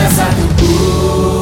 nessa cultura.